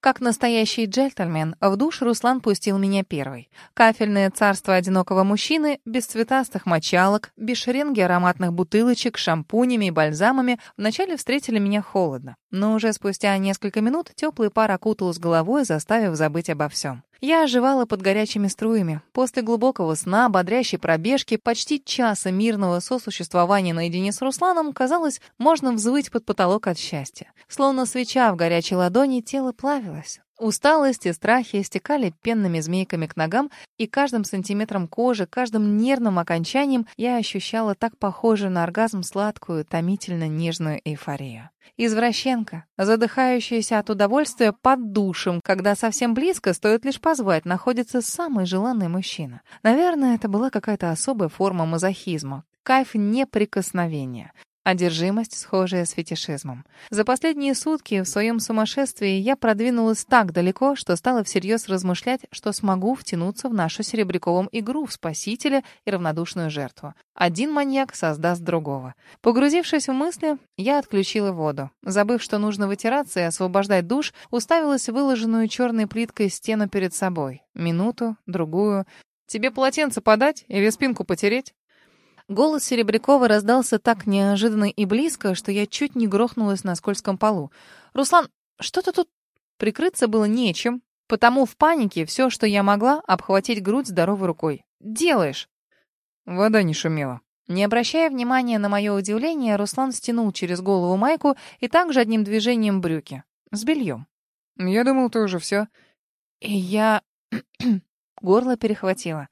Как настоящий джентльмен, в душ Руслан пустил меня первый. Кафельное царство одинокого мужчины, без цветастых мочалок, без шеренги ароматных бутылочек, шампунями и бальзамами, вначале встретили меня холодно. Но уже спустя несколько минут теплый пар окутал с головой, заставив забыть обо всем. Я оживала под горячими струями. После глубокого сна, бодрящей пробежки, почти часа мирного сосуществования наедине с Русланом, казалось, можно взвыть под потолок от счастья. Словно свеча в горячей ладони, тело плавилось. Усталость и страхи стекали пенными змейками к ногам, и каждым сантиметром кожи, каждым нервным окончанием я ощущала так похожую на оргазм сладкую, томительно нежную эйфорию. Извращенка, задыхающаяся от удовольствия под душем, когда совсем близко, стоит лишь позвать, находится самый желанный мужчина. Наверное, это была какая-то особая форма мазохизма. Кайф неприкосновения. Одержимость, схожая с фетишизмом. За последние сутки в своем сумасшествии я продвинулась так далеко, что стала всерьез размышлять, что смогу втянуться в нашу серебряковом игру в спасителя и равнодушную жертву. Один маньяк создаст другого. Погрузившись в мысли, я отключила воду. Забыв, что нужно вытираться и освобождать душ, уставилась выложенную черной плиткой стену перед собой. Минуту, другую. «Тебе полотенце подать или спинку потереть?» Голос Серебрякова раздался так неожиданно и близко, что я чуть не грохнулась на скользком полу. «Руслан, что-то тут...» Прикрыться было нечем, потому в панике все, что я могла, обхватить грудь здоровой рукой. «Делаешь!» Вода не шумела. Не обращая внимания на мое удивление, Руслан стянул через голову майку и также одним движением брюки. С бельем. «Я думал, ты уже все. И я... Горло перехватило.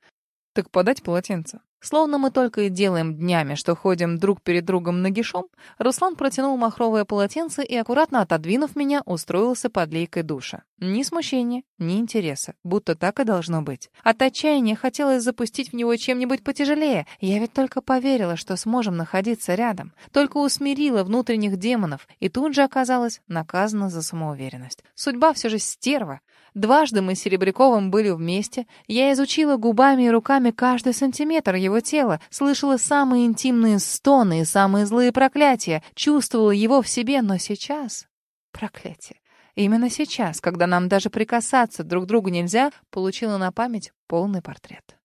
«Так подать полотенце?» Словно мы только и делаем днями, что ходим друг перед другом нагишом, Руслан протянул махровое полотенце и, аккуратно отодвинув меня, устроился под лейкой душа. Ни смущения, ни интереса, будто так и должно быть. От отчаяния хотелось запустить в него чем-нибудь потяжелее. Я ведь только поверила, что сможем находиться рядом. Только усмирила внутренних демонов и тут же оказалась наказана за самоуверенность. Судьба все же стерва. Дважды мы с Серебряковым были вместе. Я изучила губами и руками каждый сантиметр его тела, слышала самые интимные стоны и самые злые проклятия, чувствовала его в себе, но сейчас... Проклятие. Именно сейчас, когда нам даже прикасаться друг к другу нельзя, получила на память полный портрет.